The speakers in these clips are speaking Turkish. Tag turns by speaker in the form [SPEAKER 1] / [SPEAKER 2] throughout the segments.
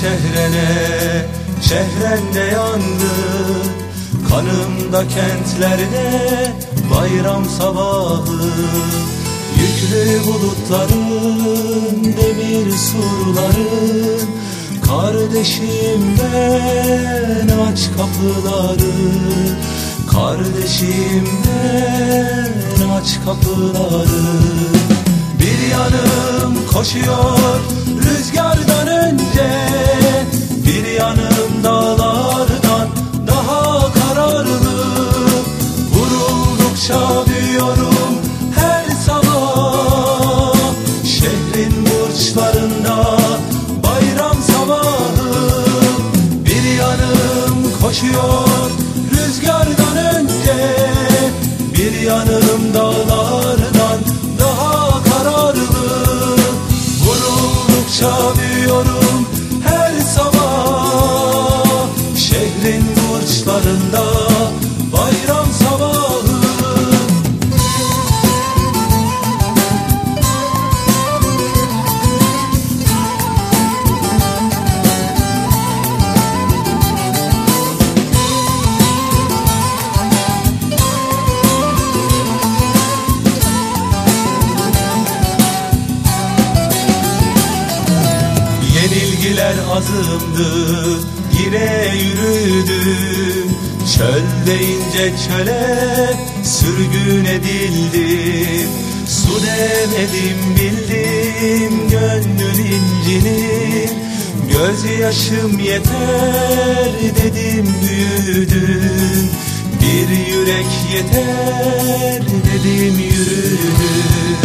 [SPEAKER 1] şehrene, şehrende yandı. Kanımda kentlerde bayram sabahı. Yüklü bulutların, demir surların Kardeşim ben aç kapıları. Kardeşim ben aç kapıları. Bir yanım koşuyor rüzgardan önce Büyüyorum her sabah. Şehrin burçlarında bayram sabahı. Bir yanım koşuyor rüzgardan önce. Bir yanım dağlardan daha kararlı. Vuruldukça Yenilgiler azımdı yine yürüdüm Çöl deyince çöle sürgün edildim Su demedim bildim gönlün incinir Gözyaşım yeter dedim büyüdüm. Bir yürek yeter dedim yürüdüm.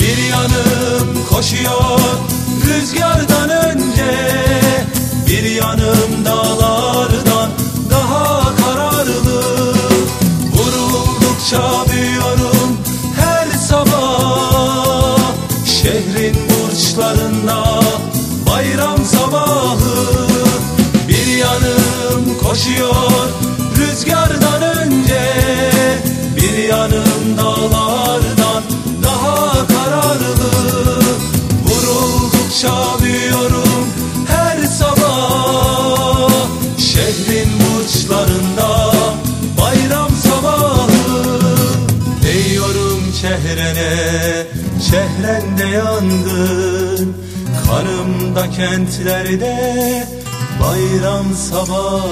[SPEAKER 1] Bir yanım koşuyor Şehrin burçlarında bayram sabahı. Bir yanım koşuyor rüzgardan önce Bir yanım dağlardan Değiyorum çehrene, çehrende yangın Kanımda kentlerde bayram sabahı